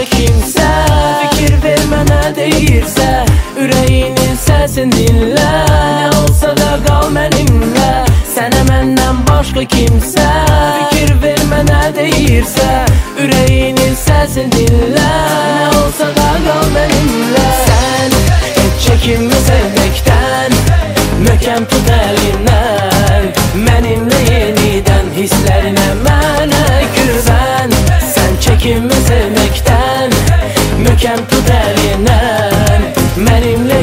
başka kimse. Fikir vermene değilse Yüreğinin sesini dinle. Ne olsa da kal benimle Sen hemenden başka kimse. Fikir vermene değilse Yüreğinin sesini dinle. Ne olsa da kal benimle. Sen çəkinmə sevməkdən Möhkəm tut əlindən Mənimlə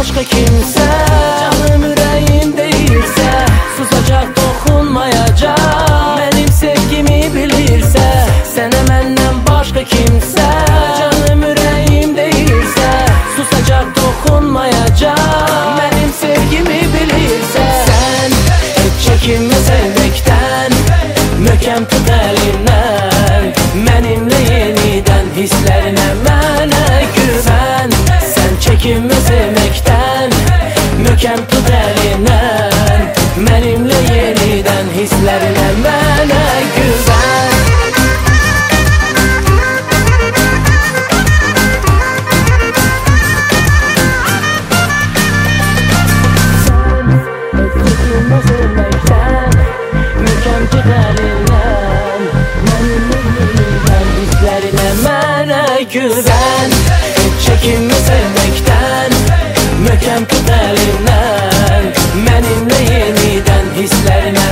məndən başqa kimsə Canım ürəyim deyilsə Susacaq toxunmayacaq Mənim sevgimi bilirsə Sənə məndən başqa kimsə Canım ürəyim deyilsə Susacaq toxunmayacaq Mənim sevgimi bilirsə Sən heç çəkinmə sevməkdən Möhkəm tut Türkümü sevmekten Mökemtu derinden Benimle yeniden hislerine bana güven güven Çekinme sevme görkem kıderinden Benimle yeniden hislerime